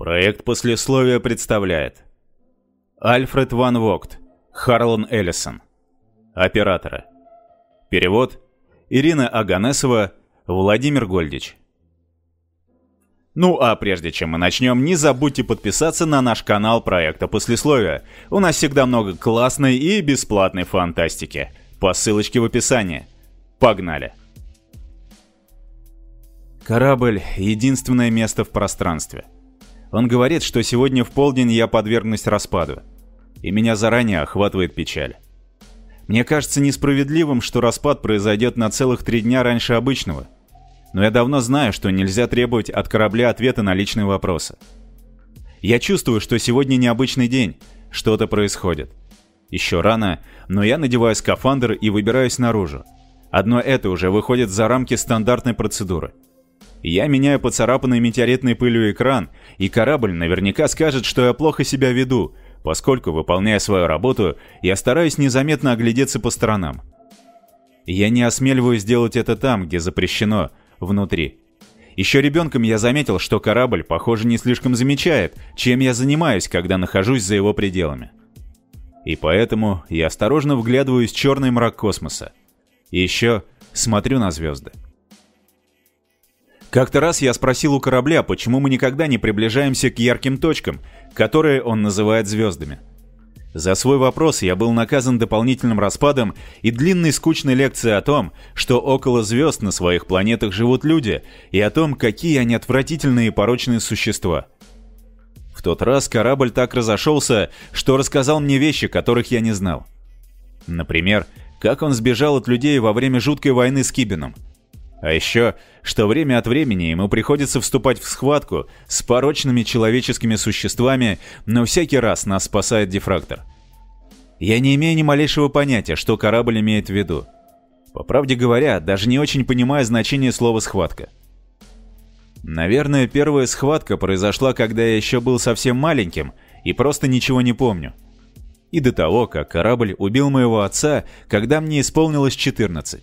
Проект послесловия представляет Альфред Ван Вогт, Харлан Эллисон Операторы Перевод Ирина Аганесова, Владимир Гольдич Ну а прежде чем мы начнем, не забудьте подписаться на наш канал проекта Послесловия. У нас всегда много классной и бесплатной фантастики. По ссылочке в описании. Погнали! Корабль — единственное место в пространстве — он говорит, что сегодня в полдень я подвергнусь распаду. И меня заранее охватывает печаль. Мне кажется несправедливым, что распад произойдет на целых три дня раньше обычного. Но я давно знаю, что нельзя требовать от корабля ответа на личные вопросы. Я чувствую, что сегодня необычный день, что-то происходит. Еще рано, но я надеваю скафандр и выбираюсь наружу. Одно это уже выходит за рамки стандартной процедуры – я меняю поцарапанный метеоритной пылью экран, и корабль наверняка скажет, что я плохо себя веду, поскольку, выполняя свою работу, я стараюсь незаметно оглядеться по сторонам. Я не осмеливаюсь делать это там, где запрещено, внутри. Еще ребенком я заметил, что корабль, похоже, не слишком замечает, чем я занимаюсь, когда нахожусь за его пределами. И поэтому я осторожно вглядываюсь в черный мрак космоса. И еще смотрю на звезды. Как-то раз я спросил у корабля, почему мы никогда не приближаемся к ярким точкам, которые он называет звездами. За свой вопрос я был наказан дополнительным распадом и длинной скучной лекцией о том, что около звезд на своих планетах живут люди, и о том, какие они отвратительные и порочные существа. В тот раз корабль так разошелся, что рассказал мне вещи, которых я не знал. Например, как он сбежал от людей во время жуткой войны с Кибином – а еще, что время от времени ему приходится вступать в схватку с порочными человеческими существами, но всякий раз нас спасает дифрактор. Я не имею ни малейшего понятия, что корабль имеет в виду. По правде говоря, даже не очень понимаю значение слова «схватка». Наверное, первая схватка произошла, когда я еще был совсем маленьким и просто ничего не помню. И до того, как корабль убил моего отца, когда мне исполнилось 14.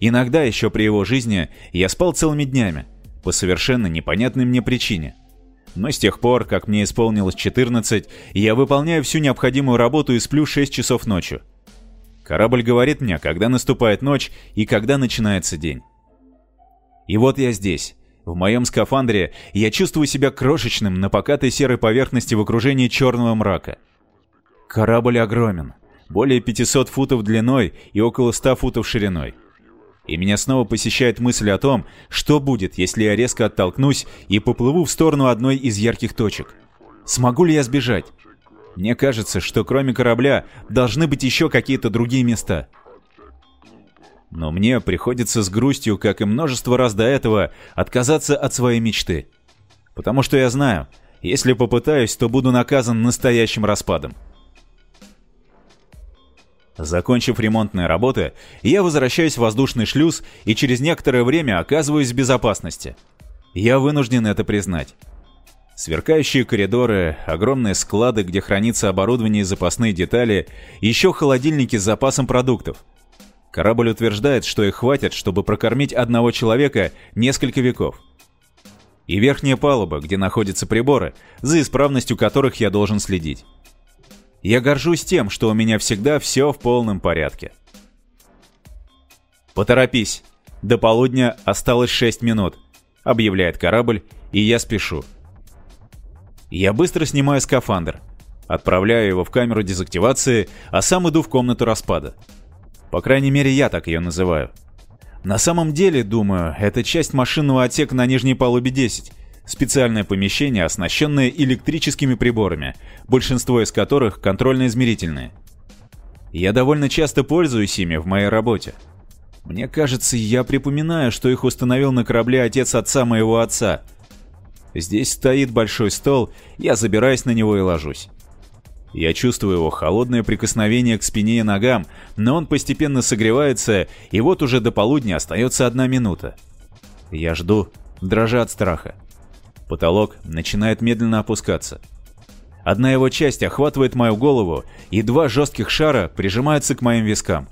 Иногда еще при его жизни я спал целыми днями, по совершенно непонятной мне причине. Но с тех пор, как мне исполнилось 14, я выполняю всю необходимую работу и сплю 6 часов ночью. Корабль говорит мне, когда наступает ночь и когда начинается день. И вот я здесь. В моем скафандре я чувствую себя крошечным на покатой серой поверхности в окружении черного мрака. Корабль огромен. Более 500 футов длиной и около 100 футов шириной. И меня снова посещает мысль о том, что будет, если я резко оттолкнусь и поплыву в сторону одной из ярких точек. Смогу ли я сбежать? Мне кажется, что кроме корабля должны быть еще какие-то другие места. Но мне приходится с грустью, как и множество раз до этого, отказаться от своей мечты. Потому что я знаю, если попытаюсь, то буду наказан настоящим распадом. Закончив ремонтные работы, я возвращаюсь в воздушный шлюз и через некоторое время оказываюсь в безопасности. Я вынужден это признать. Сверкающие коридоры, огромные склады, где хранится оборудование и запасные детали, еще холодильники с запасом продуктов. Корабль утверждает, что их хватит, чтобы прокормить одного человека несколько веков. И верхняя палуба, где находятся приборы, за исправностью которых я должен следить. Я горжусь тем, что у меня всегда все в полном порядке. «Поторопись. До полудня осталось 6 минут», — объявляет корабль, и я спешу. Я быстро снимаю скафандр, отправляю его в камеру дезактивации, а сам иду в комнату распада. По крайней мере, я так ее называю. На самом деле, думаю, это часть машинного отсека на нижней палубе 10, Специальное помещение, оснащенное электрическими приборами, большинство из которых контрольно-измерительные. Я довольно часто пользуюсь ими в моей работе. Мне кажется, я припоминаю, что их установил на корабле отец отца моего отца. Здесь стоит большой стол, я забираюсь на него и ложусь. Я чувствую его холодное прикосновение к спине и ногам, но он постепенно согревается, и вот уже до полудня остается одна минута. Я жду, дрожа от страха. Потолок начинает медленно опускаться. Одна его часть охватывает мою голову, и два жестких шара прижимаются к моим вискам.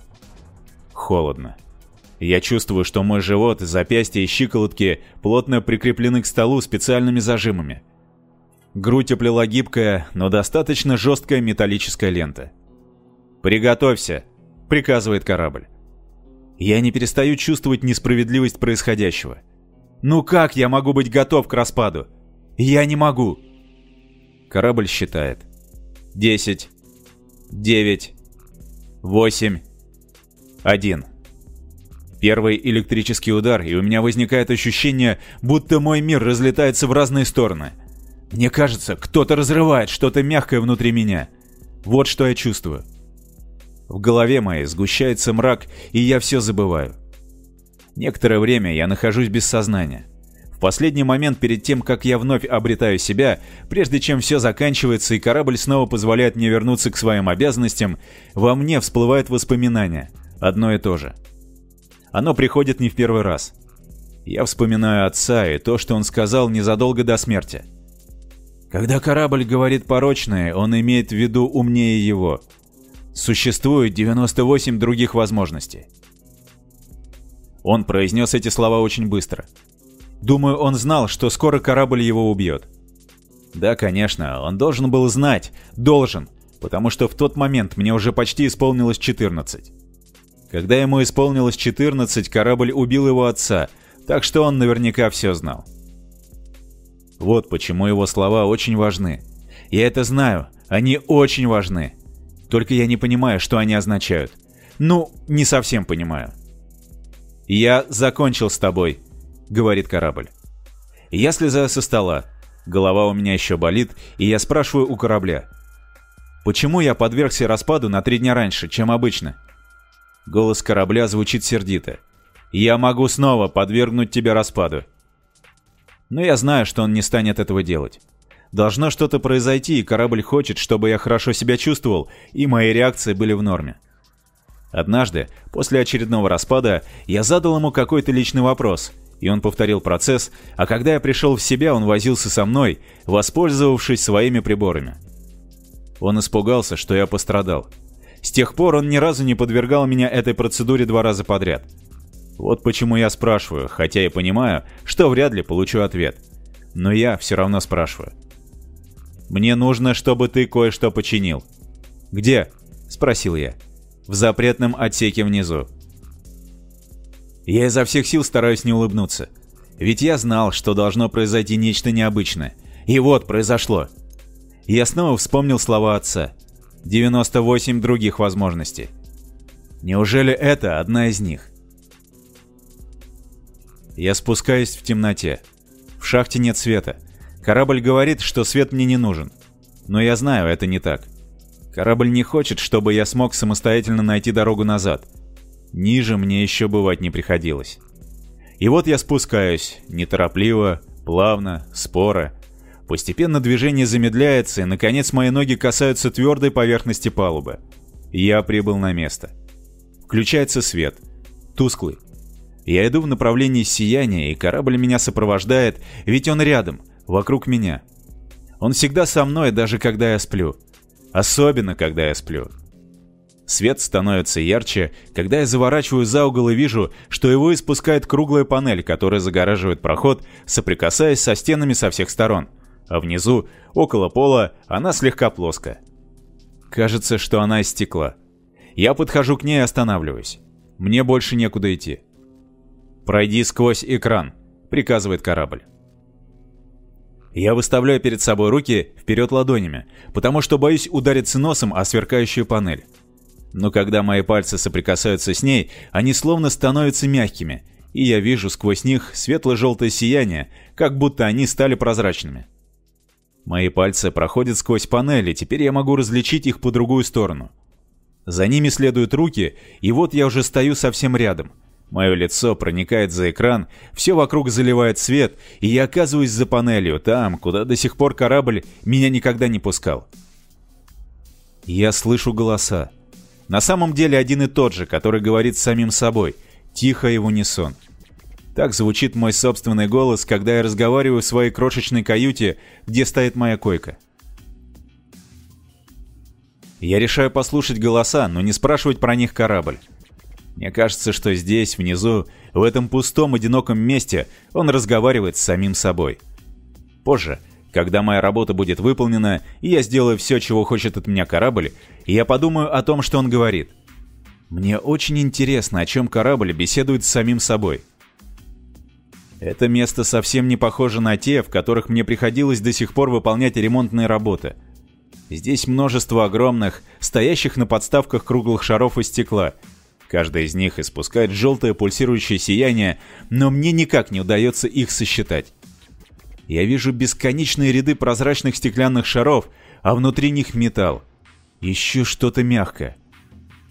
Холодно. Я чувствую, что мой живот, запястья и щиколотки плотно прикреплены к столу специальными зажимами. Грудь оплела гибкая, но достаточно жесткая металлическая лента. «Приготовься!» — приказывает корабль. Я не перестаю чувствовать несправедливость происходящего. Ну как я могу быть готов к распаду? Я не могу. Корабль считает. Десять. Девять. Восемь. Один. Первый электрический удар, и у меня возникает ощущение, будто мой мир разлетается в разные стороны. Мне кажется, кто-то разрывает что-то мягкое внутри меня. Вот что я чувствую. В голове моей сгущается мрак, и я все забываю. Некоторое время я нахожусь без сознания. В последний момент перед тем, как я вновь обретаю себя, прежде чем все заканчивается и корабль снова позволяет мне вернуться к своим обязанностям, во мне всплывает воспоминание. Одно и то же. Оно приходит не в первый раз. Я вспоминаю отца и то, что он сказал незадолго до смерти. Когда корабль говорит порочное, он имеет в виду умнее его – Существует 98 других возможностей. Он произнес эти слова очень быстро. Думаю, он знал, что скоро корабль его убьет. Да, конечно, он должен был знать, должен, потому что в тот момент мне уже почти исполнилось 14. Когда ему исполнилось 14, корабль убил его отца, так что он наверняка все знал. Вот почему его слова очень важны. Я это знаю, они очень важны. Только я не понимаю, что они означают. Ну, не совсем понимаю. «Я закончил с тобой», — говорит корабль. Я слезаю со стола. Голова у меня еще болит, и я спрашиваю у корабля. «Почему я подвергся распаду на три дня раньше, чем обычно?» Голос корабля звучит сердито. «Я могу снова подвергнуть тебя распаду». Но я знаю, что он не станет этого делать. Должно что-то произойти, и корабль хочет, чтобы я хорошо себя чувствовал, и мои реакции были в норме. Однажды, после очередного распада, я задал ему какой-то личный вопрос, и он повторил процесс, а когда я пришел в себя, он возился со мной, воспользовавшись своими приборами. Он испугался, что я пострадал. С тех пор он ни разу не подвергал меня этой процедуре два раза подряд. Вот почему я спрашиваю, хотя и понимаю, что вряд ли получу ответ. Но я все равно спрашиваю. Мне нужно, чтобы ты кое-что починил». «Где?» — спросил я. «В запретном отсеке внизу». Я изо всех сил стараюсь не улыбнуться. Ведь я знал, что должно произойти нечто необычное. И вот произошло. Я снова вспомнил слова отца. 98 других возможностей. Неужели это одна из них? Я спускаюсь в темноте. В шахте нет света. Корабль говорит, что свет мне не нужен. Но я знаю, это не так. Корабль не хочет, чтобы я смог самостоятельно найти дорогу назад. Ниже мне еще бывать не приходилось. И вот я спускаюсь, неторопливо, плавно, споро. Постепенно движение замедляется, и, наконец, мои ноги касаются твердой поверхности палубы. Я прибыл на место. Включается свет. Тусклый. Я иду в направлении сияния, и корабль меня сопровождает, ведь он рядом — вокруг меня. Он всегда со мной, даже когда я сплю. Особенно, когда я сплю. Свет становится ярче, когда я заворачиваю за угол и вижу, что его испускает круглая панель, которая загораживает проход, соприкасаясь со стенами со всех сторон. А внизу, около пола, она слегка плоская. Кажется, что она из стекла. Я подхожу к ней и останавливаюсь. Мне больше некуда идти. «Пройди сквозь экран», — приказывает корабль. Я выставляю перед собой руки вперед ладонями, потому что боюсь удариться носом о сверкающую панель. Но когда мои пальцы соприкасаются с ней, они словно становятся мягкими, и я вижу сквозь них светло-желтое сияние, как будто они стали прозрачными. Мои пальцы проходят сквозь панели, теперь я могу различить их по другую сторону. За ними следуют руки, и вот я уже стою совсем рядом — Мое лицо проникает за экран, все вокруг заливает свет, и я оказываюсь за панелью, там, куда до сих пор корабль меня никогда не пускал. Я слышу голоса. На самом деле один и тот же, который говорит самим собой, тихо и в унисон. Так звучит мой собственный голос, когда я разговариваю в своей крошечной каюте, где стоит моя койка. Я решаю послушать голоса, но не спрашивать про них корабль. Мне кажется, что здесь, внизу, в этом пустом, одиноком месте, он разговаривает с самим собой. Позже, Когда моя работа будет выполнена, и я сделаю все, чего хочет от меня корабль, я подумаю о том, что он говорит. Мне очень интересно, о чем корабль беседует с самим собой. Это место совсем не похоже на те, в которых мне приходилось до сих пор выполнять ремонтные работы. Здесь множество огромных, стоящих на подставках круглых шаров из стекла. Каждая из них испускает желтое пульсирующее сияние, но мне никак не удается их сосчитать. Я вижу бесконечные ряды прозрачных стеклянных шаров, а внутри них металл. Еще что-то мягкое.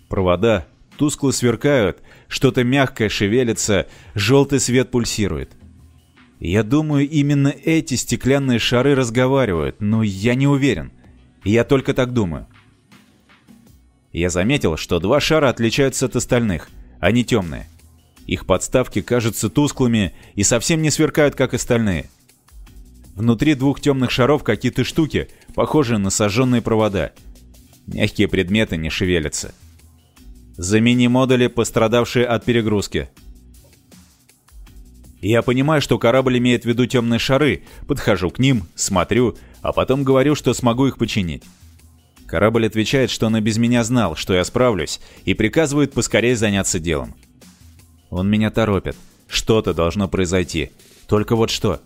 Провода тускло сверкают, что-то мягкое шевелится, желтый свет пульсирует. Я думаю, именно эти стеклянные шары разговаривают, но я не уверен. Я только так думаю. Я заметил, что два шара отличаются от остальных. Они темные. Их подставки кажутся тусклыми и совсем не сверкают, как остальные. Внутри двух темных шаров какие-то штуки, похожие на сожженные провода. Мягкие предметы не шевелятся. Замени модули, пострадавшие от перегрузки. Я понимаю, что корабль имеет в виду темные шары, подхожу к ним, смотрю, а потом говорю, что смогу их починить. Корабль отвечает, что он и без меня знал, что я справлюсь, и приказывает поскорее заняться делом. Он меня торопит. Что-то должно произойти. Только вот что.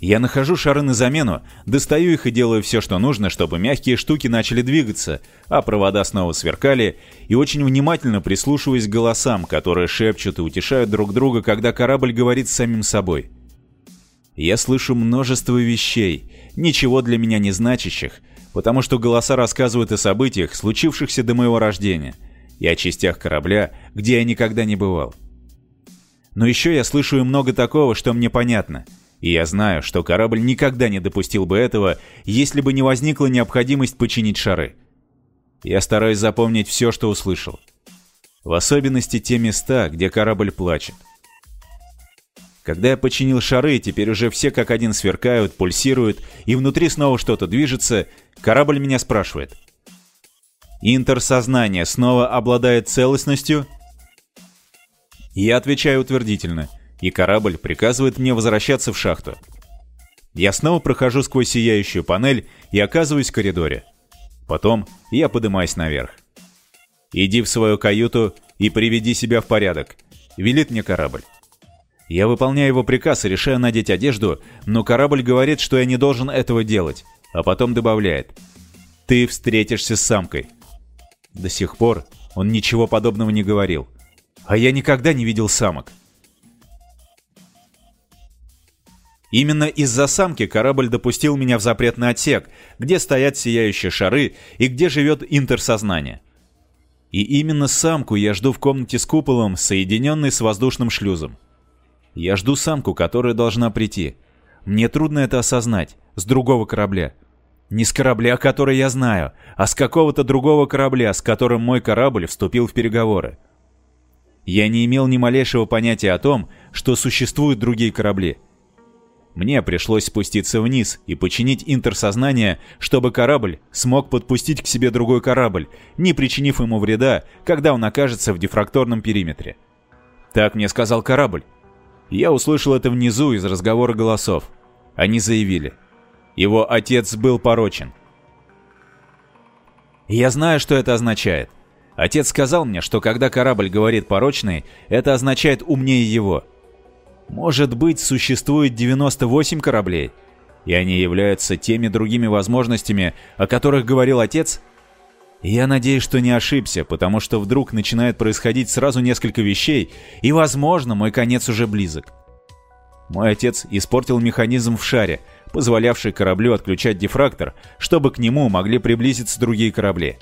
Я нахожу шары на замену, достаю их и делаю все, что нужно, чтобы мягкие штуки начали двигаться, а провода снова сверкали, и очень внимательно прислушиваясь к голосам, которые шепчут и утешают друг друга, когда корабль говорит с самим собой. Я слышу множество вещей, ничего для меня не значащих, потому что голоса рассказывают о событиях, случившихся до моего рождения, и о частях корабля, где я никогда не бывал. Но еще я слышу много такого, что мне понятно — и я знаю, что корабль никогда не допустил бы этого, если бы не возникла необходимость починить шары. Я стараюсь запомнить все, что услышал. В особенности те места, где корабль плачет. Когда я починил шары, теперь уже все как один сверкают, пульсируют, и внутри снова что-то движется, корабль меня спрашивает. Интерсознание снова обладает целостностью? Я отвечаю утвердительно и корабль приказывает мне возвращаться в шахту. Я снова прохожу сквозь сияющую панель и оказываюсь в коридоре. Потом я поднимаюсь наверх. «Иди в свою каюту и приведи себя в порядок», — велит мне корабль. Я выполняю его приказ и решаю надеть одежду, но корабль говорит, что я не должен этого делать, а потом добавляет «Ты встретишься с самкой». До сих пор он ничего подобного не говорил. А я никогда не видел самок. Именно из-за самки корабль допустил меня в запретный отсек, где стоят сияющие шары и где живет интерсознание. И именно самку я жду в комнате с куполом, соединенной с воздушным шлюзом. Я жду самку, которая должна прийти. Мне трудно это осознать, с другого корабля. Не с корабля, который я знаю, а с какого-то другого корабля, с которым мой корабль вступил в переговоры. Я не имел ни малейшего понятия о том, что существуют другие корабли. Мне пришлось спуститься вниз и починить интерсознание, чтобы корабль смог подпустить к себе другой корабль, не причинив ему вреда, когда он окажется в дифракторном периметре. Так мне сказал корабль. Я услышал это внизу из разговора голосов. Они заявили. Его отец был порочен. Я знаю, что это означает. Отец сказал мне, что когда корабль говорит «порочный», это означает «умнее его». Может быть, существует 98 кораблей, и они являются теми другими возможностями, о которых говорил отец? Я надеюсь, что не ошибся, потому что вдруг начинает происходить сразу несколько вещей, и, возможно, мой конец уже близок. Мой отец испортил механизм в шаре, позволявший кораблю отключать дифрактор, чтобы к нему могли приблизиться другие корабли.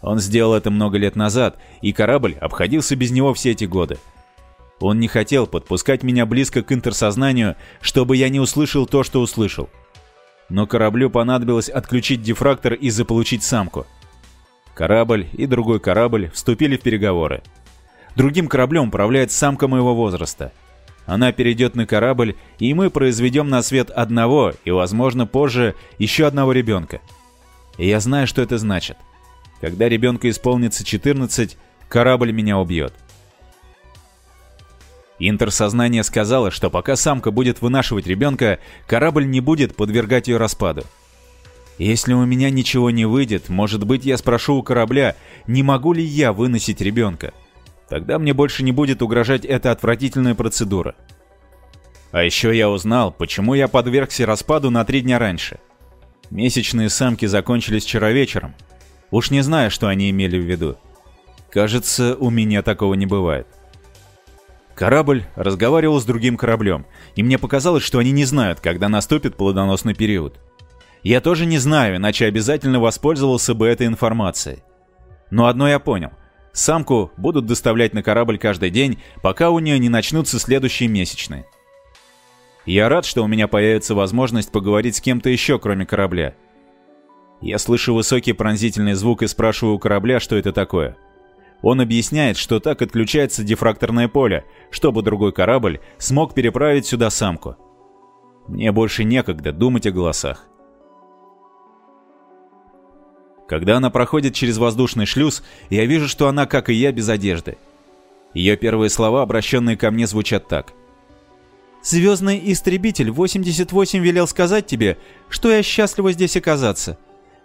Он сделал это много лет назад, и корабль обходился без него все эти годы. Он не хотел подпускать меня близко к интерсознанию, чтобы я не услышал то, что услышал. Но кораблю понадобилось отключить дифрактор и заполучить самку. Корабль и другой корабль вступили в переговоры. Другим кораблем управляет самка моего возраста. Она перейдет на корабль, и мы произведем на свет одного и, возможно, позже еще одного ребенка. И я знаю, что это значит. Когда ребенку исполнится 14, корабль меня убьет. Интерсознание сказало, что пока самка будет вынашивать ребенка, корабль не будет подвергать ее распаду. Если у меня ничего не выйдет, может быть, я спрошу у корабля, не могу ли я выносить ребенка. Тогда мне больше не будет угрожать эта отвратительная процедура. А еще я узнал, почему я подвергся распаду на три дня раньше. Месячные самки закончились вчера вечером. Уж не знаю, что они имели в виду. Кажется, у меня такого не бывает. Корабль разговаривал с другим кораблем, и мне показалось, что они не знают, когда наступит плодоносный период. Я тоже не знаю, иначе обязательно воспользовался бы этой информацией. Но одно я понял. Самку будут доставлять на корабль каждый день, пока у нее не начнутся следующие месячные. Я рад, что у меня появится возможность поговорить с кем-то еще, кроме корабля. Я слышу высокий пронзительный звук и спрашиваю у корабля, что это такое. Он объясняет, что так отключается дифракторное поле, чтобы другой корабль смог переправить сюда самку. Мне больше некогда думать о голосах. Когда она проходит через воздушный шлюз, я вижу, что она, как и я, без одежды. Ее первые слова, обращенные ко мне, звучат так. «Звездный истребитель 88 велел сказать тебе, что я счастлива здесь оказаться.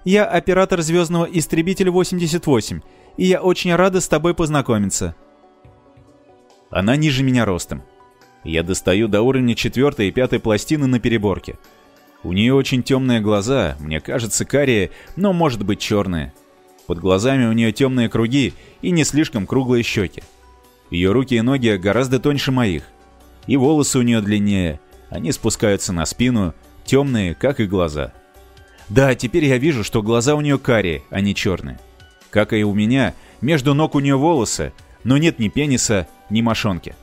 Я оператор звездного истребителя 88, и я очень рада с тобой познакомиться». Она ниже меня ростом. Я достаю до уровня четвертой и пятой пластины на переборке – у нее очень темные глаза, мне кажется, карие, но может быть черные. Под глазами у нее темные круги и не слишком круглые щеки. Ее руки и ноги гораздо тоньше моих. И волосы у нее длиннее, они спускаются на спину, темные, как и глаза. Да, теперь я вижу, что глаза у нее карие, а не черные. Как и у меня, между ног у нее волосы, но нет ни пениса, ни мошонки.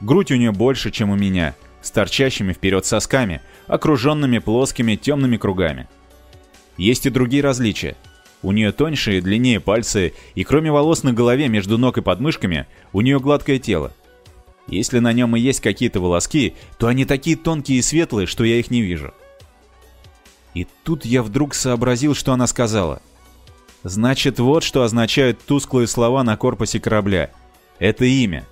Грудь у нее больше, чем у меня, с торчащими вперед сосками, окруженными плоскими темными кругами. Есть и другие различия. У нее тоньше и длиннее пальцы, и кроме волос на голове между ног и подмышками, у нее гладкое тело. Если на нем и есть какие-то волоски, то они такие тонкие и светлые, что я их не вижу. И тут я вдруг сообразил, что она сказала. Значит, вот что означают тусклые слова на корпусе корабля. Это имя.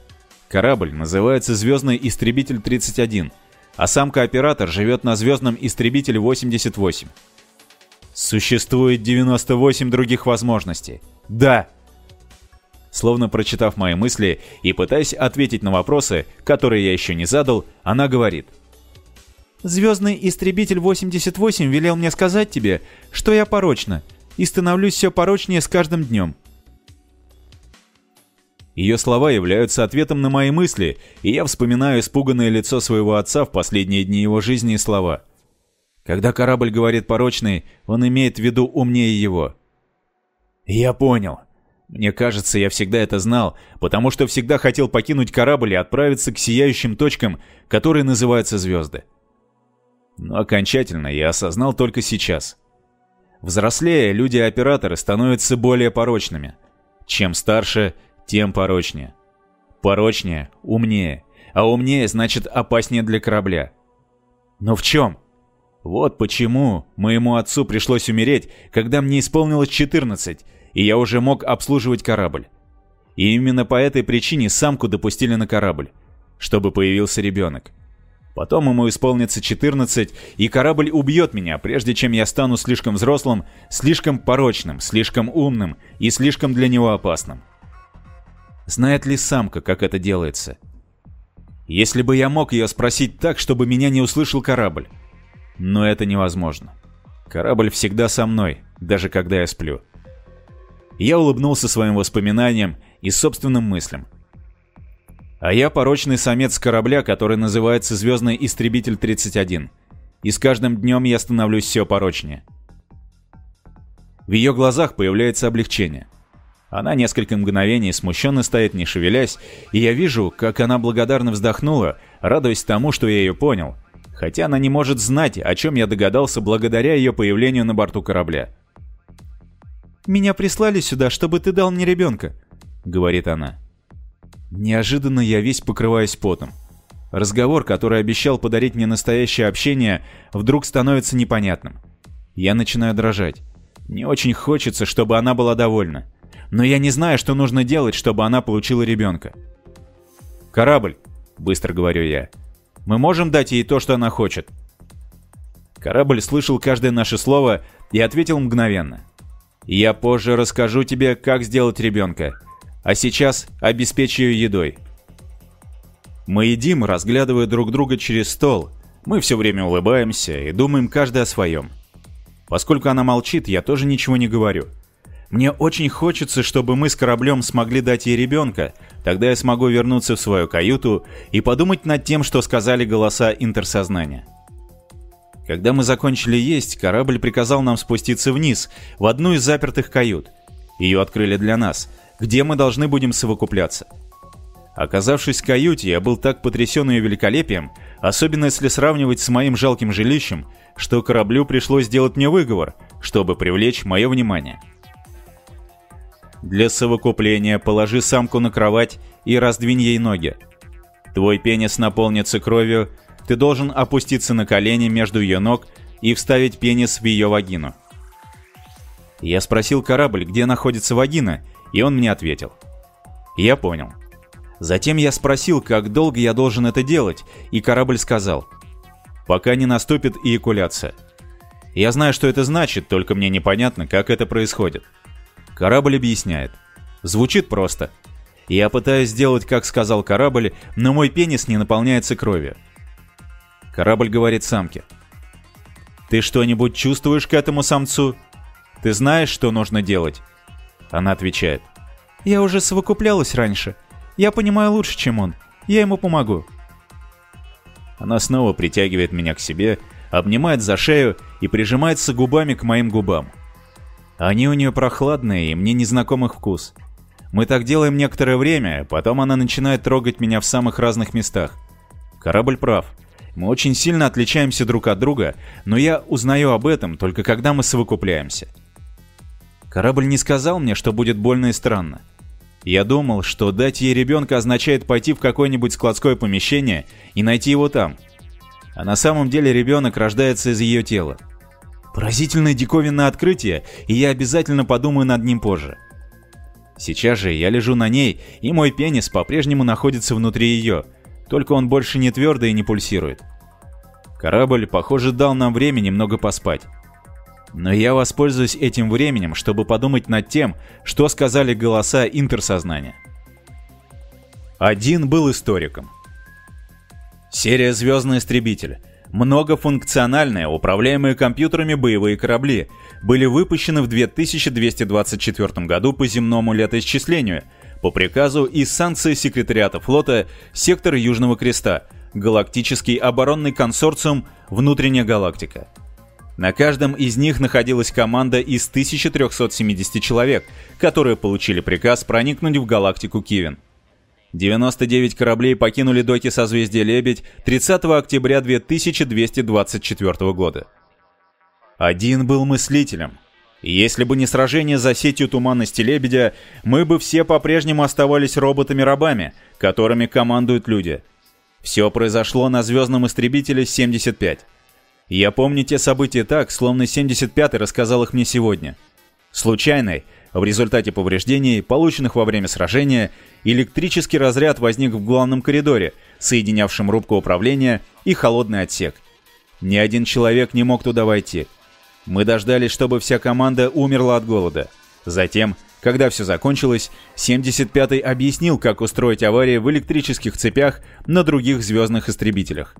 Корабль называется «Звездный истребитель-31», а самка-оператор живет на звездном истребителе 88. Существует 98 других возможностей. Да! Словно прочитав мои мысли и пытаясь ответить на вопросы, которые я еще не задал, она говорит. «Звездный истребитель 88 велел мне сказать тебе, что я порочна, и становлюсь все порочнее с каждым днем. Ее слова являются ответом на мои мысли, и я вспоминаю испуганное лицо своего отца в последние дни его жизни и слова. Когда корабль говорит порочный, он имеет в виду умнее его. Я понял. Мне кажется, я всегда это знал, потому что всегда хотел покинуть корабль и отправиться к сияющим точкам, которые называются звезды. Но окончательно я осознал только сейчас. Взрослея, люди-операторы становятся более порочными. Чем старше, тем порочнее. Порочнее, умнее, а умнее значит опаснее для корабля. Но в чем? Вот почему моему отцу пришлось умереть, когда мне исполнилось 14, и я уже мог обслуживать корабль. И именно по этой причине самку допустили на корабль, чтобы появился ребенок. Потом ему исполнится 14, и корабль убьет меня, прежде чем я стану слишком взрослым, слишком порочным, слишком умным и слишком для него опасным. Знает ли самка, как это делается? Если бы я мог ее спросить так, чтобы меня не услышал корабль. Но это невозможно. Корабль всегда со мной, даже когда я сплю. Я улыбнулся своим воспоминаниям и собственным мыслям. А я порочный самец корабля, который называется «Звездный истребитель-31». И с каждым днем я становлюсь все порочнее. В ее глазах появляется облегчение. Она несколько мгновений смущенно стоит, не шевелясь, и я вижу, как она благодарно вздохнула, радуясь тому, что я ее понял, хотя она не может знать, о чем я догадался благодаря ее появлению на борту корабля. «Меня прислали сюда, чтобы ты дал мне ребенка», — говорит она. Неожиданно я весь покрываюсь потом. Разговор, который обещал подарить мне настоящее общение, вдруг становится непонятным. Я начинаю дрожать. Мне очень хочется, чтобы она была довольна но я не знаю, что нужно делать, чтобы она получила ребенка. «Корабль», — быстро говорю я. «Мы можем дать ей то, что она хочет». Корабль слышал каждое наше слово и ответил мгновенно. «Я позже расскажу тебе, как сделать ребенка, а сейчас обеспечу ее едой». Мы едим, разглядывая друг друга через стол. Мы все время улыбаемся и думаем каждый о своем. Поскольку она молчит, я тоже ничего не говорю. Мне очень хочется, чтобы мы с кораблем смогли дать ей ребенка, тогда я смогу вернуться в свою каюту и подумать над тем, что сказали голоса интерсознания. Когда мы закончили есть, корабль приказал нам спуститься вниз, в одну из запертых кают. Ее открыли для нас, где мы должны будем совокупляться. Оказавшись в каюте, я был так потрясен ее великолепием, особенно если сравнивать с моим жалким жилищем, что кораблю пришлось сделать мне выговор, чтобы привлечь мое внимание. Для совокупления положи самку на кровать и раздвинь ей ноги. Твой пенис наполнится кровью, ты должен опуститься на колени между ее ног и вставить пенис в ее вагину. Я спросил корабль, где находится вагина, и он мне ответил. Я понял. Затем я спросил, как долго я должен это делать, и корабль сказал, пока не наступит эякуляция. Я знаю, что это значит, только мне непонятно, как это происходит. Корабль объясняет. Звучит просто. Я пытаюсь сделать, как сказал корабль, но мой пенис не наполняется кровью. Корабль говорит самке. «Ты что-нибудь чувствуешь к этому самцу? Ты знаешь, что нужно делать?» Она отвечает. «Я уже совокуплялась раньше. Я понимаю лучше, чем он. Я ему помогу». Она снова притягивает меня к себе, обнимает за шею и прижимается губами к моим губам. Они у нее прохладные, и мне незнакомых вкус. Мы так делаем некоторое время, потом она начинает трогать меня в самых разных местах. Корабль прав. Мы очень сильно отличаемся друг от друга, но я узнаю об этом только когда мы совокупляемся. Корабль не сказал мне, что будет больно и странно. Я думал, что дать ей ребенка означает пойти в какое-нибудь складское помещение и найти его там. А на самом деле ребенок рождается из ее тела. Поразительное диковинное открытие, и я обязательно подумаю над ним позже. Сейчас же я лежу на ней, и мой пенис по-прежнему находится внутри ее, только он больше не твердый и не пульсирует. Корабль, похоже, дал нам время немного поспать. Но я воспользуюсь этим временем, чтобы подумать над тем, что сказали голоса интерсознания. Один был историком. Серия «Звездный истребитель» многофункциональные, управляемые компьютерами боевые корабли, были выпущены в 2224 году по земному летоисчислению по приказу и санкции секретариата флота сектора Южного Креста, Галактический оборонный консорциум «Внутренняя галактика». На каждом из них находилась команда из 1370 человек, которые получили приказ проникнуть в галактику Кивин. 99 кораблей покинули доки созвездия Лебедь 30 октября 2224 года. Один был мыслителем. Если бы не сражение за сетью туманности Лебедя, мы бы все по-прежнему оставались роботами-рабами, которыми командуют люди. Все произошло на звездном истребителе 75. Я помню те события так, словно 75-й рассказал их мне сегодня. Случайный, в результате повреждений, полученных во время сражения, электрический разряд возник в главном коридоре, соединявшем рубку управления и холодный отсек. Ни один человек не мог туда войти. Мы дождались, чтобы вся команда умерла от голода. Затем, когда все закончилось, 75-й объяснил, как устроить аварию в электрических цепях на других звездных истребителях.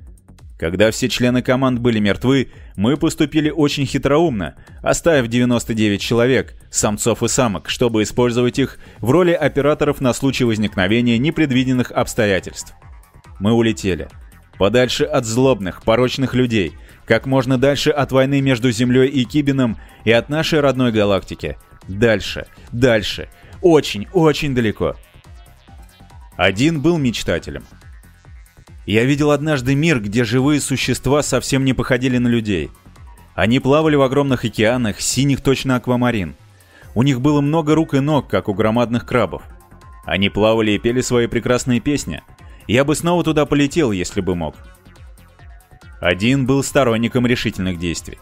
Когда все члены команд были мертвы, мы поступили очень хитроумно, оставив 99 человек, самцов и самок, чтобы использовать их в роли операторов на случай возникновения непредвиденных обстоятельств. Мы улетели. Подальше от злобных, порочных людей, как можно дальше от войны между Землей и Кибином и от нашей родной галактики. Дальше, дальше, очень, очень далеко. Один был мечтателем. Я видел однажды мир, где живые существа совсем не походили на людей. Они плавали в огромных океанах, синих точно аквамарин. У них было много рук и ног, как у громадных крабов. Они плавали и пели свои прекрасные песни. Я бы снова туда полетел, если бы мог. Один был сторонником решительных действий.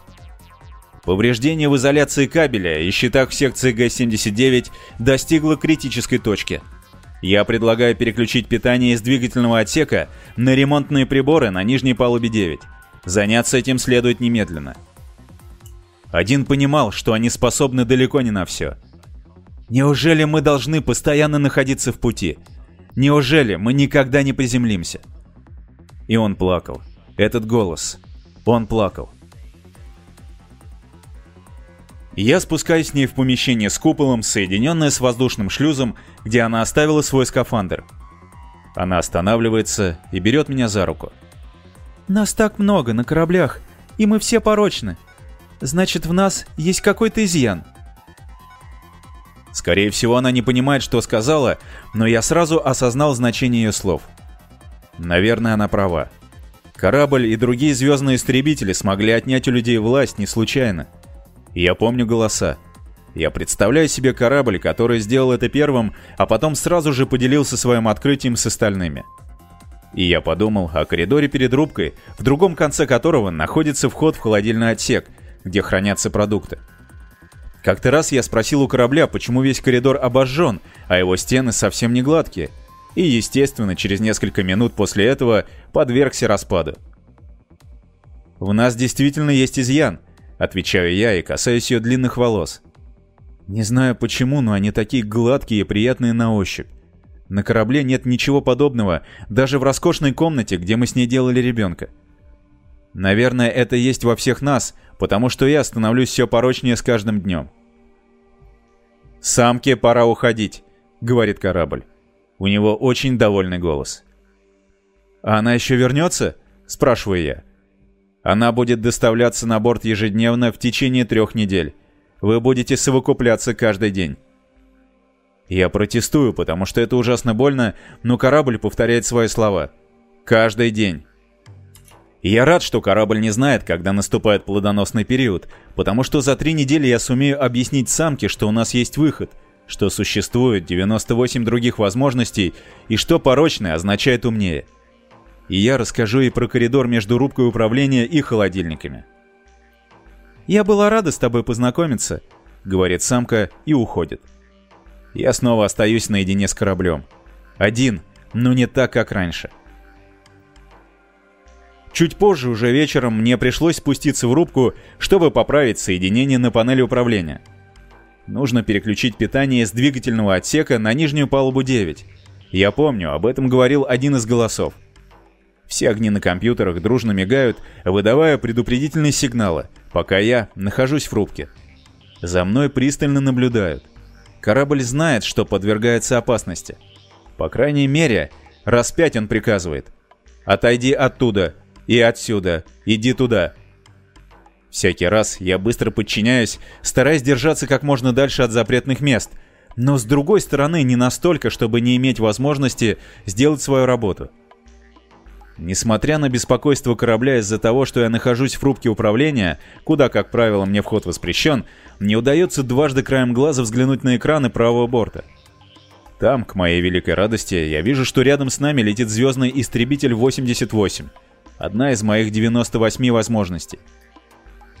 Повреждение в изоляции кабеля и щитах секции Г-79 достигло критической точки. Я предлагаю переключить питание из двигательного отсека на ремонтные приборы на нижней палубе 9. Заняться этим следует немедленно. Один понимал, что они способны далеко не на все. Неужели мы должны постоянно находиться в пути? Неужели мы никогда не приземлимся? И он плакал. Этот голос. Он плакал. Я спускаюсь с ней в помещение с куполом, соединенное с воздушным шлюзом, где она оставила свой скафандр. Она останавливается и берет меня за руку. «Нас так много на кораблях, и мы все порочны. Значит, в нас есть какой-то изъян». Скорее всего, она не понимает, что сказала, но я сразу осознал значение ее слов. Наверное, она права. Корабль и другие звездные истребители смогли отнять у людей власть не случайно. Я помню голоса. Я представляю себе корабль, который сделал это первым, а потом сразу же поделился своим открытием с остальными. И я подумал о коридоре перед рубкой, в другом конце которого находится вход в холодильный отсек, где хранятся продукты. Как-то раз я спросил у корабля, почему весь коридор обожжен, а его стены совсем не гладкие. И, естественно, через несколько минут после этого подвергся распаду. В нас действительно есть изъян — Отвечаю я и касаюсь ее длинных волос. Не знаю почему, но они такие гладкие и приятные на ощупь. На корабле нет ничего подобного, даже в роскошной комнате, где мы с ней делали ребенка. Наверное, это есть во всех нас, потому что я становлюсь все порочнее с каждым днем. «Самке пора уходить», — говорит корабль. У него очень довольный голос. «А она еще вернется?» — спрашиваю я. Она будет доставляться на борт ежедневно в течение трех недель. Вы будете совокупляться каждый день. Я протестую, потому что это ужасно больно, но корабль повторяет свои слова. Каждый день. Я рад, что корабль не знает, когда наступает плодоносный период, потому что за три недели я сумею объяснить самке, что у нас есть выход, что существует 98 других возможностей и что порочное означает умнее и я расскажу ей про коридор между рубкой управления и холодильниками. «Я была рада с тобой познакомиться», — говорит самка и уходит. Я снова остаюсь наедине с кораблем. Один, но не так, как раньше. Чуть позже, уже вечером, мне пришлось спуститься в рубку, чтобы поправить соединение на панели управления. Нужно переключить питание с двигательного отсека на нижнюю палубу 9. Я помню, об этом говорил один из голосов. Все огни на компьютерах дружно мигают, выдавая предупредительные сигналы, пока я нахожусь в рубке. За мной пристально наблюдают. Корабль знает, что подвергается опасности. По крайней мере, раз пять он приказывает. «Отойди оттуда и отсюда, иди туда». Всякий раз я быстро подчиняюсь, стараясь держаться как можно дальше от запретных мест, но с другой стороны не настолько, чтобы не иметь возможности сделать свою работу. Несмотря на беспокойство корабля из-за того, что я нахожусь в рубке управления, куда, как правило, мне вход воспрещен, мне удается дважды краем глаза взглянуть на экраны правого борта. Там, к моей великой радости, я вижу, что рядом с нами летит звездный истребитель 88. Одна из моих 98 возможностей.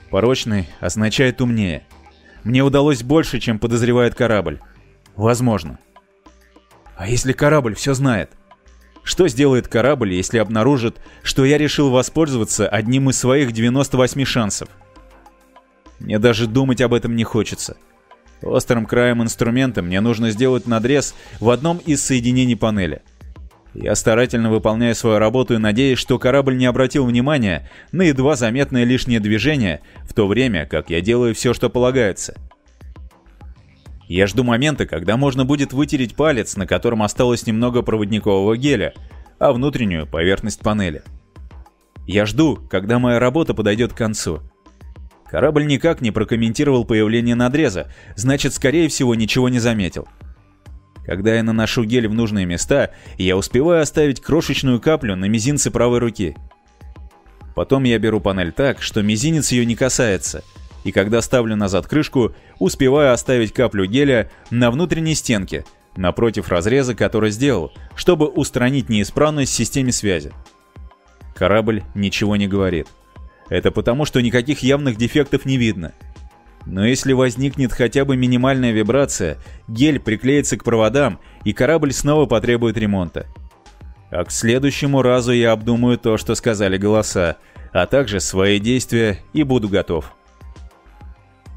Порочный означает умнее. Мне удалось больше, чем подозревает корабль. Возможно. А если корабль все знает? Что сделает корабль, если обнаружит, что я решил воспользоваться одним из своих 98 шансов? Мне даже думать об этом не хочется. Острым краем инструмента мне нужно сделать надрез в одном из соединений панели. Я старательно выполняю свою работу и надеюсь, что корабль не обратил внимания на едва заметное лишнее движение, в то время как я делаю все, что полагается. Я жду момента, когда можно будет вытереть палец, на котором осталось немного проводникового геля, а внутреннюю поверхность панели. Я жду, когда моя работа подойдет к концу. Корабль никак не прокомментировал появление надреза, значит, скорее всего, ничего не заметил. Когда я наношу гель в нужные места, я успеваю оставить крошечную каплю на мизинце правой руки. Потом я беру панель так, что мизинец ее не касается — и когда ставлю назад крышку, успеваю оставить каплю геля на внутренней стенке, напротив разреза, который сделал, чтобы устранить неисправность в системе связи. Корабль ничего не говорит. Это потому, что никаких явных дефектов не видно. Но если возникнет хотя бы минимальная вибрация, гель приклеится к проводам, и корабль снова потребует ремонта. А к следующему разу я обдумаю то, что сказали голоса, а также свои действия и буду готов.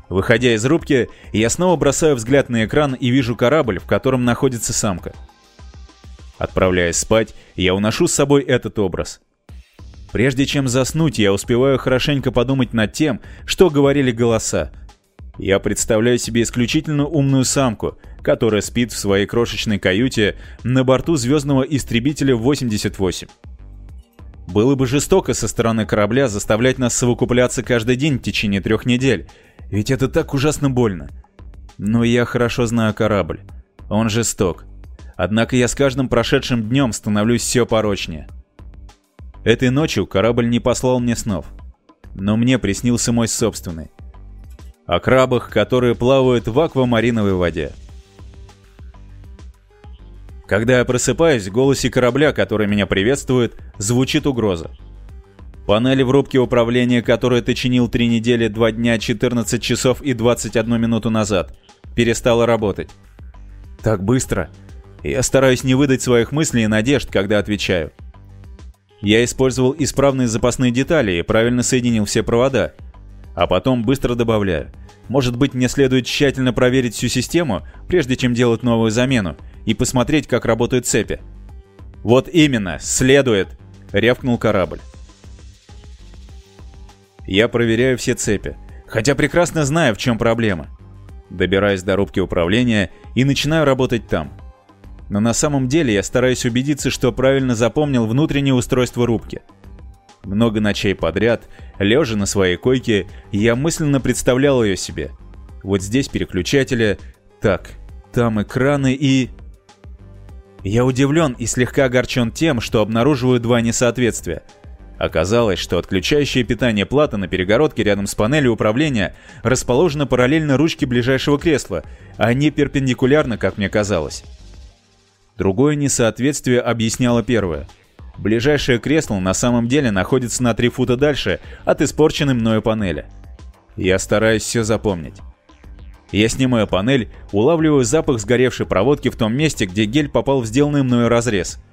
Выходя из рубки, я снова бросаю взгляд на экран и вижу корабль, в котором находится самка. Отправляясь спать, я уношу с собой этот образ. Прежде чем заснуть, я успеваю хорошенько подумать над тем, что говорили голоса. Я представляю себе исключительно умную самку, которая спит в своей крошечной каюте на борту звездного истребителя 88. Было бы жестоко со стороны корабля заставлять нас совокупляться каждый день в течение трех недель, ведь это так ужасно больно. Но я хорошо знаю корабль. Он жесток. Однако я с каждым прошедшим днем становлюсь все порочнее. Этой ночью корабль не послал мне снов. Но мне приснился мой собственный. О крабах, которые плавают в аквамариновой воде. Когда я просыпаюсь, в голосе корабля, который меня приветствует, звучит угроза. Панели в рубке управления, которые ты чинил 3 недели, 2 дня, 14 часов и 21 минуту назад, перестала работать. Так быстро. Я стараюсь не выдать своих мыслей и надежд, когда отвечаю. Я использовал исправные запасные детали и правильно соединил все провода. А потом быстро добавляю. Может быть, мне следует тщательно проверить всю систему, прежде чем делать новую замену, и посмотреть, как работают цепи. «Вот именно, следует!» — рявкнул корабль. Я проверяю все цепи, хотя прекрасно знаю, в чем проблема. Добираюсь до рубки управления и начинаю работать там. Но на самом деле я стараюсь убедиться, что правильно запомнил внутреннее устройство рубки. Много ночей подряд, лежа на своей койке, я мысленно представлял ее себе. Вот здесь переключатели, так, там экраны и... Я удивлен и слегка огорчен тем, что обнаруживаю два несоответствия – Оказалось, что отключающее питание плата на перегородке рядом с панелью управления расположена параллельно ручке ближайшего кресла, а не перпендикулярно, как мне казалось. Другое несоответствие объясняло первое. Ближайшее кресло на самом деле находится на 3 фута дальше от испорченной мною панели. Я стараюсь все запомнить. Я снимаю панель, улавливаю запах сгоревшей проводки в том месте, где гель попал в сделанный мною разрез –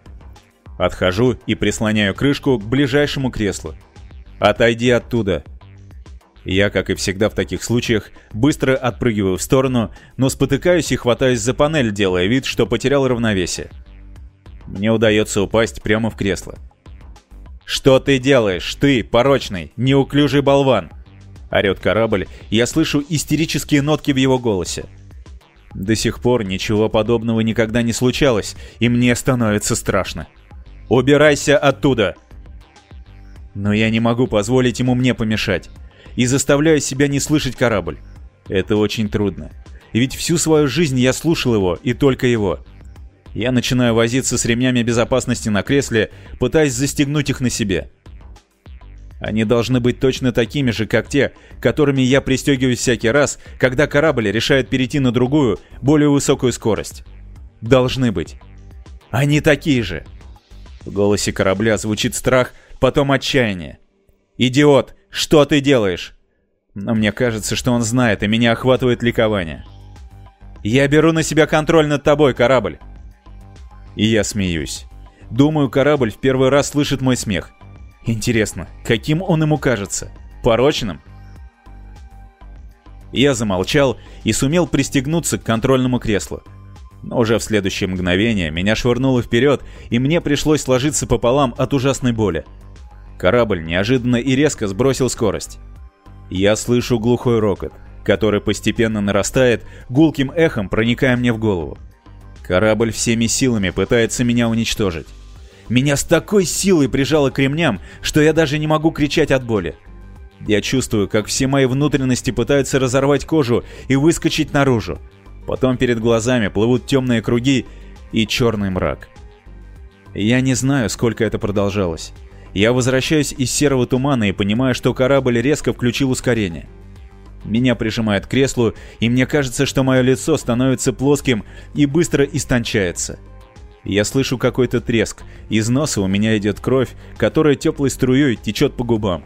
Отхожу и прислоняю крышку к ближайшему креслу. «Отойди оттуда!» Я, как и всегда в таких случаях, быстро отпрыгиваю в сторону, но спотыкаюсь и хватаюсь за панель, делая вид, что потерял равновесие. Мне удается упасть прямо в кресло. «Что ты делаешь, ты, порочный, неуклюжий болван?» Орет корабль, я слышу истерические нотки в его голосе. До сих пор ничего подобного никогда не случалось, и мне становится страшно. Убирайся оттуда!» Но я не могу позволить ему мне помешать. И заставляю себя не слышать корабль. Это очень трудно. Ведь всю свою жизнь я слушал его, и только его. Я начинаю возиться с ремнями безопасности на кресле, пытаясь застегнуть их на себе. Они должны быть точно такими же, как те, которыми я пристегиваюсь всякий раз, когда корабль решает перейти на другую, более высокую скорость. Должны быть. Они такие же. В голосе корабля звучит страх, потом отчаяние. «Идиот! Что ты делаешь?» Но мне кажется, что он знает, и меня охватывает ликование. «Я беру на себя контроль над тобой, корабль!» И я смеюсь. Думаю, корабль в первый раз слышит мой смех. Интересно, каким он ему кажется? Порочным? Я замолчал и сумел пристегнуться к контрольному креслу. Но уже в следующее мгновение меня швырнуло вперед, и мне пришлось сложиться пополам от ужасной боли. Корабль неожиданно и резко сбросил скорость. Я слышу глухой рокот, который постепенно нарастает, гулким эхом проникая мне в голову. Корабль всеми силами пытается меня уничтожить. Меня с такой силой прижало к ремням, что я даже не могу кричать от боли. Я чувствую, как все мои внутренности пытаются разорвать кожу и выскочить наружу, Потом перед глазами плывут темные круги и черный мрак. Я не знаю, сколько это продолжалось. Я возвращаюсь из серого тумана и понимаю, что корабль резко включил ускорение. Меня прижимает к креслу, и мне кажется, что мое лицо становится плоским и быстро истончается. Я слышу какой-то треск, из носа у меня идет кровь, которая теплой струей течет по губам.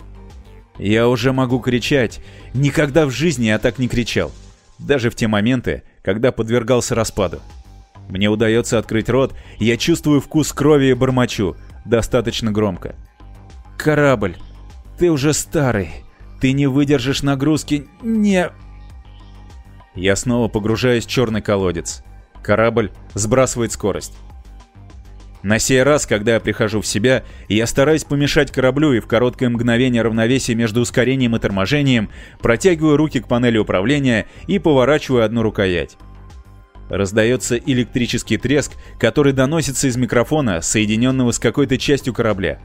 Я уже могу кричать. Никогда в жизни я так не кричал. Даже в те моменты, когда подвергался распаду. Мне удается открыть рот, я чувствую вкус крови и бормочу, достаточно громко. «Корабль, ты уже старый. Ты не выдержишь нагрузки. Не...» Я снова погружаюсь в черный колодец. Корабль сбрасывает скорость. На сей раз, когда я прихожу в себя, я стараюсь помешать кораблю и в короткое мгновение равновесия между ускорением и торможением протягиваю руки к панели управления и поворачиваю одну рукоять. Раздается электрический треск, который доносится из микрофона, соединенного с какой-то частью корабля.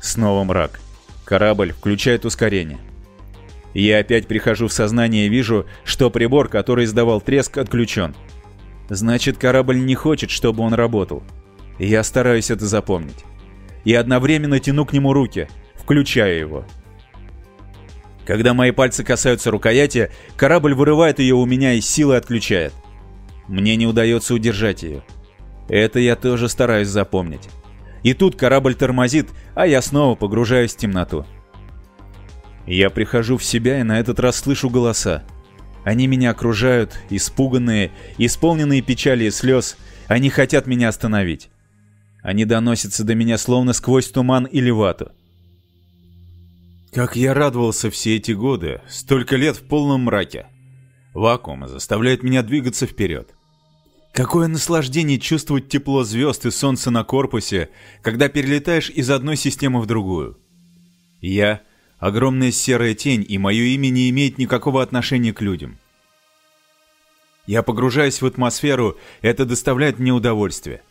Снова мрак. Корабль включает ускорение. Я опять прихожу в сознание и вижу, что прибор, который издавал треск, отключен. Значит, корабль не хочет, чтобы он работал. Я стараюсь это запомнить. И одновременно тяну к нему руки, включая его. Когда мои пальцы касаются рукояти, корабль вырывает ее у меня и силой отключает. Мне не удается удержать ее. Это я тоже стараюсь запомнить. И тут корабль тормозит, а я снова погружаюсь в темноту. Я прихожу в себя и на этот раз слышу голоса. Они меня окружают, испуганные, исполненные печали и слез. Они хотят меня остановить. Они доносятся до меня словно сквозь туман или вату. Как я радовался все эти годы, столько лет в полном мраке. Вакуум заставляет меня двигаться вперед. Какое наслаждение чувствовать тепло звезд и солнца на корпусе, когда перелетаешь из одной системы в другую. Я — огромная серая тень, и мое имя не имеет никакого отношения к людям. Я погружаюсь в атмосферу, это доставляет мне удовольствие.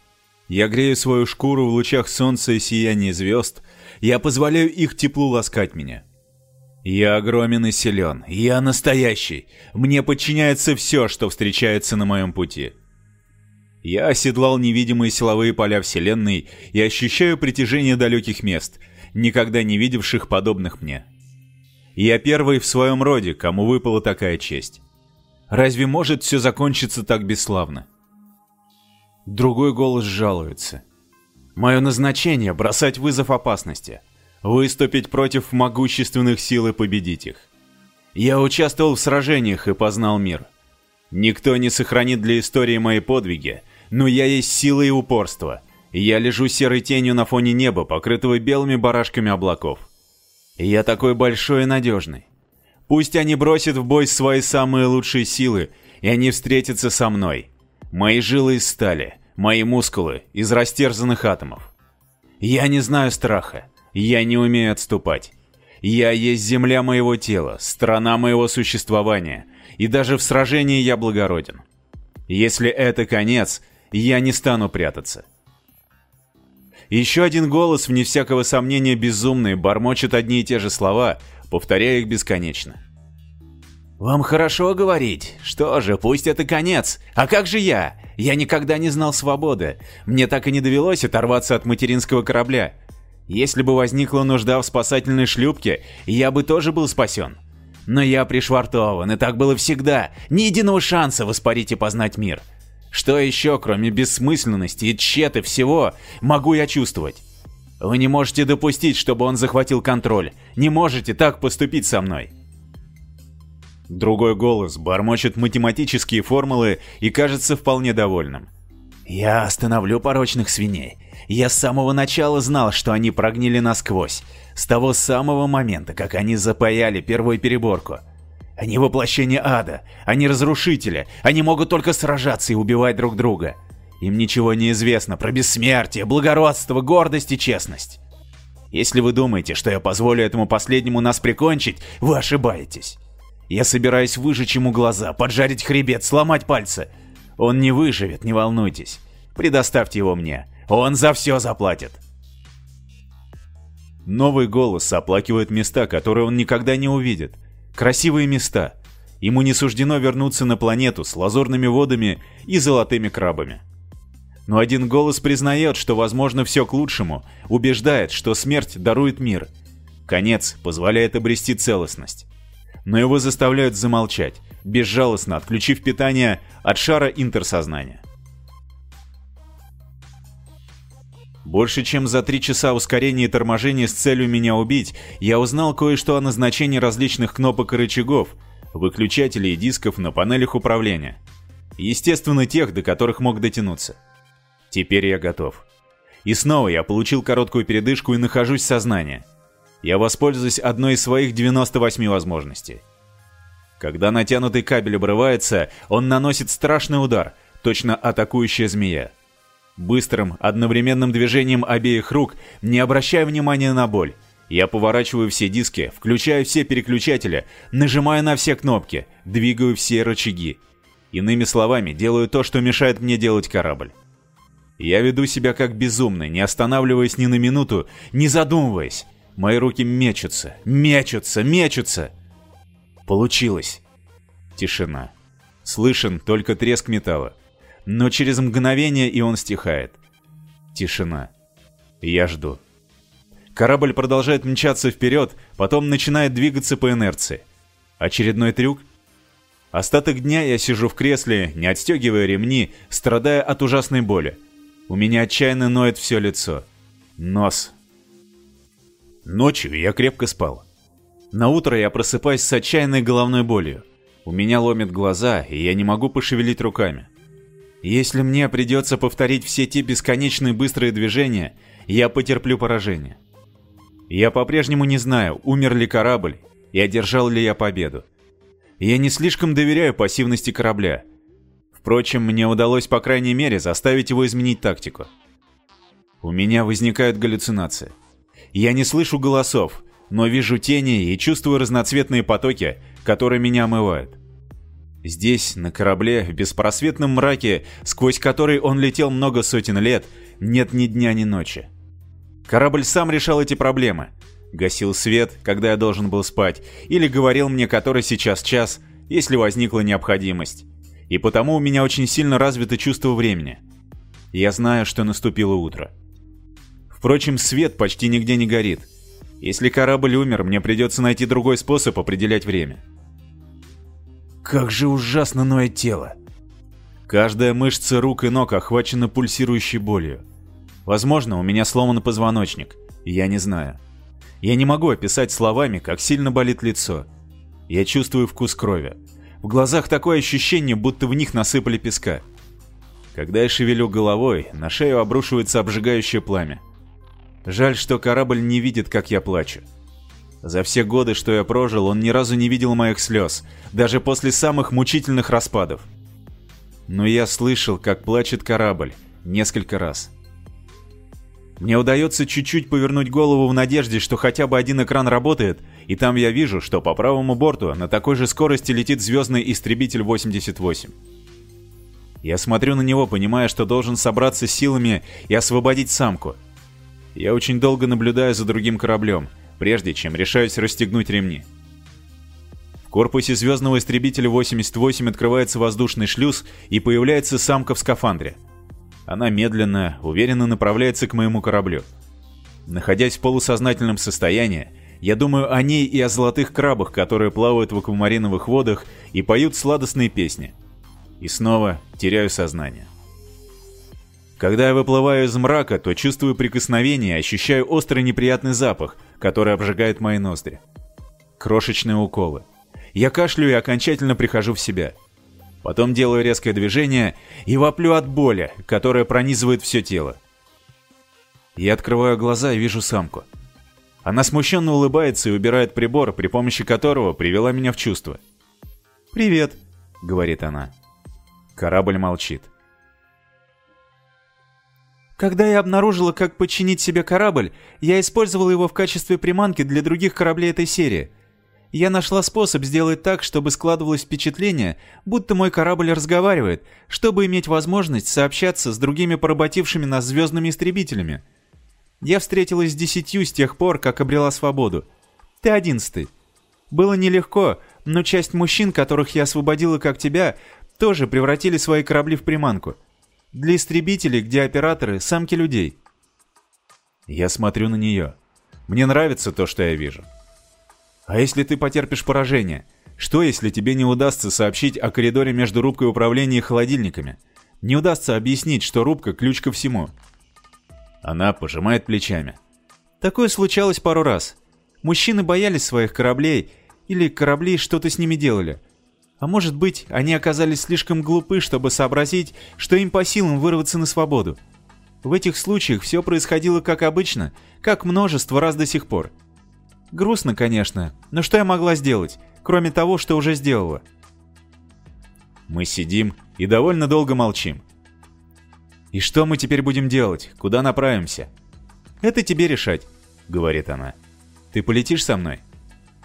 Я грею свою шкуру в лучах солнца и сиянии звезд, я позволяю их теплу ласкать меня. Я огромен и силен, я настоящий, мне подчиняется все, что встречается на моем пути. Я оседлал невидимые силовые поля Вселенной и ощущаю притяжение далеких мест, никогда не видевших подобных мне. Я первый в своем роде, кому выпала такая честь. Разве может все закончиться так бесславно? Другой голос жалуется. Мое назначение — бросать вызов опасности, выступить против могущественных сил и победить их. Я участвовал в сражениях и познал мир. Никто не сохранит для истории мои подвиги, но я есть сила и упорство. Я лежу серой тенью на фоне неба, покрытого белыми барашками облаков. Я такой большой и надежный. Пусть они бросят в бой свои самые лучшие силы, и они встретятся со мной — Мои жилы из стали, мои мускулы из растерзанных атомов. Я не знаю страха, я не умею отступать. Я есть земля моего тела, страна моего существования, и даже в сражении я благороден. Если это конец, я не стану прятаться. Еще один голос, вне всякого сомнения безумный, бормочет одни и те же слова, повторяя их бесконечно. «Вам хорошо говорить. Что же, пусть это конец. А как же я? Я никогда не знал свободы. Мне так и не довелось оторваться от материнского корабля. Если бы возникла нужда в спасательной шлюпке, я бы тоже был спасен. Но я пришвартован, и так было всегда. Ни единого шанса воспарить и познать мир. Что еще, кроме бессмысленности и тщеты всего, могу я чувствовать? Вы не можете допустить, чтобы он захватил контроль. Не можете так поступить со мной. Другой голос бормочет математические формулы и кажется вполне довольным. «Я остановлю порочных свиней. Я с самого начала знал, что они прогнили насквозь. С того самого момента, как они запаяли первую переборку. Они воплощение ада, они разрушители, они могут только сражаться и убивать друг друга. Им ничего не известно про бессмертие, благородство, гордость и честность. Если вы думаете, что я позволю этому последнему нас прикончить, вы ошибаетесь. Я собираюсь выжечь ему глаза, поджарить хребет, сломать пальцы. Он не выживет, не волнуйтесь. Предоставьте его мне. Он за все заплатит. Новый голос оплакивает места, которые он никогда не увидит. Красивые места. Ему не суждено вернуться на планету с лазурными водами и золотыми крабами. Но один голос признает, что возможно все к лучшему, убеждает, что смерть дарует мир. Конец позволяет обрести целостность но его заставляют замолчать, безжалостно отключив питание от шара интерсознания. Больше чем за три часа ускорения и торможения с целью меня убить, я узнал кое-что о назначении различных кнопок и рычагов, выключателей и дисков на панелях управления. Естественно, тех, до которых мог дотянуться. Теперь я готов. И снова я получил короткую передышку и нахожусь в сознании. Я воспользуюсь одной из своих 98 возможностей. Когда натянутый кабель обрывается, он наносит страшный удар, точно атакующая змея. Быстрым, одновременным движением обеих рук, не обращая внимания на боль, я поворачиваю все диски, включаю все переключатели, нажимаю на все кнопки, двигаю все рычаги. Иными словами, делаю то, что мешает мне делать корабль. Я веду себя как безумный, не останавливаясь ни на минуту, не задумываясь. Мои руки мечутся, мечутся, мечутся. Получилось. Тишина. Слышен только треск металла но через мгновение и он стихает. Тишина. Я жду. Корабль продолжает мчаться вперед, потом начинает двигаться по инерции. Очередной трюк? Остаток дня я сижу в кресле, не отстегивая ремни, страдая от ужасной боли. У меня отчаянно ноет все лицо. Нос. Ночью я крепко спал. На утро я просыпаюсь с отчаянной головной болью. У меня ломит глаза, и я не могу пошевелить руками. Если мне придется повторить все те бесконечные быстрые движения, я потерплю поражение. Я по-прежнему не знаю, умер ли корабль и одержал ли я победу. Я не слишком доверяю пассивности корабля. Впрочем, мне удалось по крайней мере заставить его изменить тактику. У меня возникают галлюцинации. Я не слышу голосов, но вижу тени и чувствую разноцветные потоки, которые меня омывают. Здесь, на корабле, в беспросветном мраке, сквозь который он летел много сотен лет, нет ни дня, ни ночи. Корабль сам решал эти проблемы. Гасил свет, когда я должен был спать, или говорил мне, который сейчас час, если возникла необходимость. И потому у меня очень сильно развито чувство времени. Я знаю, что наступило утро. Впрочем, свет почти нигде не горит. Если корабль умер, мне придется найти другой способ определять время. Как же ужасно ноет тело. Каждая мышца рук и ног охвачена пульсирующей болью. Возможно, у меня сломан позвоночник. Я не знаю. Я не могу описать словами, как сильно болит лицо. Я чувствую вкус крови. В глазах такое ощущение, будто в них насыпали песка. Когда я шевелю головой, на шею обрушивается обжигающее пламя. Жаль, что корабль не видит, как я плачу. За все годы, что я прожил, он ни разу не видел моих слез, даже после самых мучительных распадов. Но я слышал, как плачет корабль, несколько раз. Мне удается чуть-чуть повернуть голову в надежде, что хотя бы один экран работает, и там я вижу, что по правому борту на такой же скорости летит звездный истребитель 88. Я смотрю на него, понимая, что должен собраться силами и освободить самку. Я очень долго наблюдаю за другим кораблем — прежде чем решаюсь расстегнуть ремни. В корпусе звездного истребителя 88 открывается воздушный шлюз и появляется самка в скафандре. Она медленно, уверенно направляется к моему кораблю. Находясь в полусознательном состоянии, я думаю о ней и о золотых крабах, которые плавают в аквамариновых водах и поют сладостные песни. И снова теряю сознание. Когда я выплываю из мрака, то чувствую прикосновение ощущаю острый неприятный запах, который обжигает мои ноздри. Крошечные уколы. Я кашляю и окончательно прихожу в себя. Потом делаю резкое движение и воплю от боли, которая пронизывает все тело. Я открываю глаза и вижу самку. Она смущенно улыбается и убирает прибор, при помощи которого привела меня в чувство. «Привет», — говорит она. Корабль молчит. Когда я обнаружила, как починить себе корабль, я использовала его в качестве приманки для других кораблей этой серии. Я нашла способ сделать так, чтобы складывалось впечатление, будто мой корабль разговаривает, чтобы иметь возможность сообщаться с другими поработившими нас звездными истребителями. Я встретилась с десятью с тех пор, как обрела свободу. Ты одиннадцатый. Было нелегко, но часть мужчин, которых я освободила как тебя, тоже превратили свои корабли в приманку. Для истребителей, где операторы — самки людей. Я смотрю на нее. Мне нравится то, что я вижу. А если ты потерпишь поражение? Что, если тебе не удастся сообщить о коридоре между рубкой управления и холодильниками? Не удастся объяснить, что рубка — ключ ко всему. Она пожимает плечами. Такое случалось пару раз. Мужчины боялись своих кораблей, или корабли что-то с ними делали. А может быть, они оказались слишком глупы, чтобы сообразить, что им по силам вырваться на свободу. В этих случаях все происходило как обычно, как множество раз до сих пор. Грустно, конечно, но что я могла сделать, кроме того, что уже сделала? Мы сидим и довольно долго молчим. «И что мы теперь будем делать? Куда направимся?» «Это тебе решать», — говорит она. «Ты полетишь со мной?»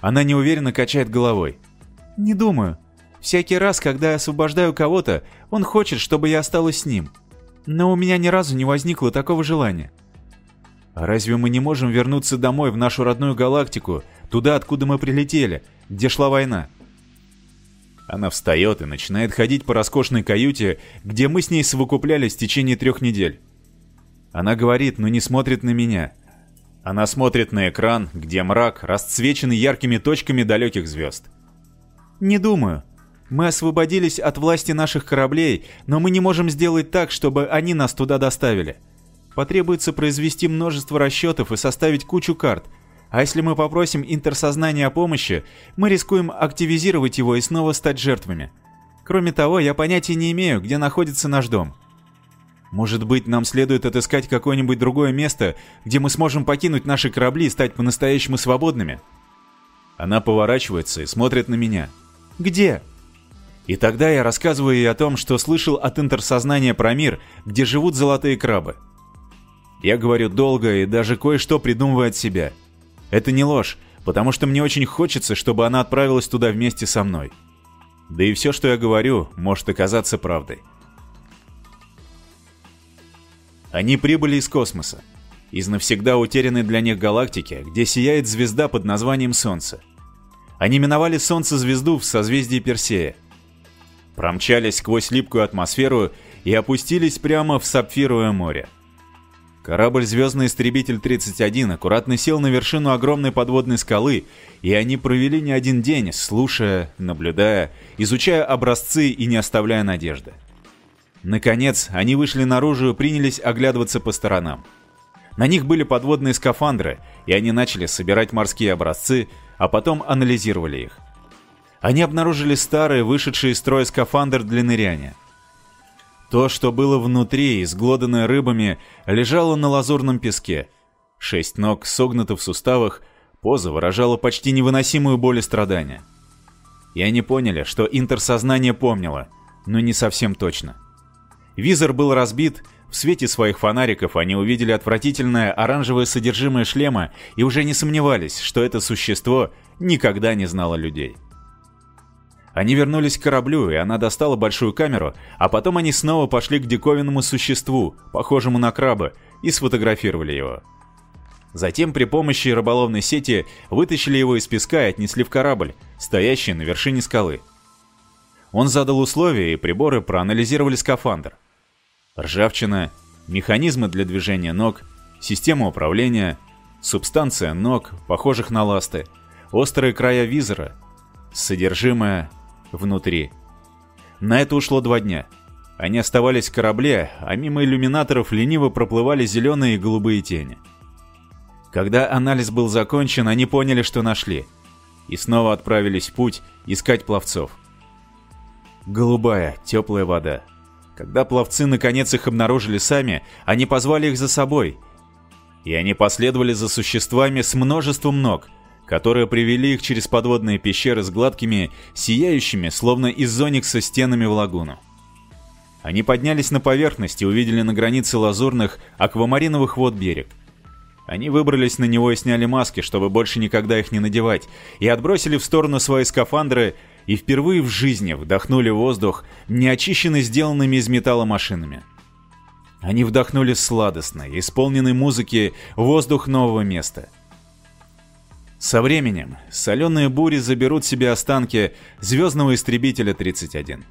Она неуверенно качает головой. «Не думаю. Всякий раз, когда я освобождаю кого-то, он хочет, чтобы я осталась с ним. Но у меня ни разу не возникло такого желания. А разве мы не можем вернуться домой в нашу родную галактику, туда, откуда мы прилетели, где шла война? Она встает и начинает ходить по роскошной каюте, где мы с ней совокуплялись в течение трех недель. Она говорит, но не смотрит на меня. Она смотрит на экран, где мрак, расцвеченный яркими точками далеких звезд. «Не думаю. Мы освободились от власти наших кораблей, но мы не можем сделать так, чтобы они нас туда доставили. Потребуется произвести множество расчетов и составить кучу карт. А если мы попросим интерсознание о помощи, мы рискуем активизировать его и снова стать жертвами. Кроме того, я понятия не имею, где находится наш дом. Может быть, нам следует отыскать какое-нибудь другое место, где мы сможем покинуть наши корабли и стать по-настоящему свободными? Она поворачивается и смотрит на меня. «Где?» И тогда я рассказываю ей о том, что слышал от интерсознания про мир, где живут золотые крабы. Я говорю долго и даже кое-что придумываю от себя. Это не ложь, потому что мне очень хочется, чтобы она отправилась туда вместе со мной. Да и все, что я говорю, может оказаться правдой. Они прибыли из космоса, из навсегда утерянной для них галактики, где сияет звезда под названием Солнце. Они миновали Солнце-звезду в созвездии Персея – промчались сквозь липкую атмосферу и опустились прямо в Сапфировое море. Корабль «Звездный истребитель-31» аккуратно сел на вершину огромной подводной скалы, и они провели не один день, слушая, наблюдая, изучая образцы и не оставляя надежды. Наконец, они вышли наружу и принялись оглядываться по сторонам. На них были подводные скафандры, и они начали собирать морские образцы, а потом анализировали их они обнаружили старый, вышедший из строя скафандр для ныряния. То, что было внутри, изглоданное рыбами, лежало на лазурном песке. Шесть ног согнуты в суставах, поза выражала почти невыносимую боль и страдания. И они поняли, что интерсознание помнило, но не совсем точно. Визор был разбит, в свете своих фонариков они увидели отвратительное оранжевое содержимое шлема и уже не сомневались, что это существо никогда не знало людей. Они вернулись к кораблю, и она достала большую камеру, а потом они снова пошли к диковинному существу, похожему на краба, и сфотографировали его. Затем при помощи рыболовной сети вытащили его из песка и отнесли в корабль, стоящий на вершине скалы. Он задал условия, и приборы проанализировали скафандр. Ржавчина, механизмы для движения ног, система управления, субстанция ног, похожих на ласты, острые края визора, содержимое внутри. На это ушло два дня. Они оставались в корабле, а мимо иллюминаторов лениво проплывали зеленые и голубые тени. Когда анализ был закончен, они поняли, что нашли. И снова отправились в путь искать пловцов. Голубая, теплая вода. Когда пловцы наконец их обнаружили сами, они позвали их за собой. И они последовали за существами с множеством ног – которые привели их через подводные пещеры с гладкими, сияющими, словно из зоникса стенами в лагуну. Они поднялись на поверхность и увидели на границе лазурных, аквамариновых вод берег. Они выбрались на него и сняли маски, чтобы больше никогда их не надевать, и отбросили в сторону свои скафандры и впервые в жизни вдохнули воздух, не очищенный сделанными из металла машинами. Они вдохнули сладостный, исполненный музыки, воздух нового места — со временем соленые бури заберут себе останки звездного истребителя 31.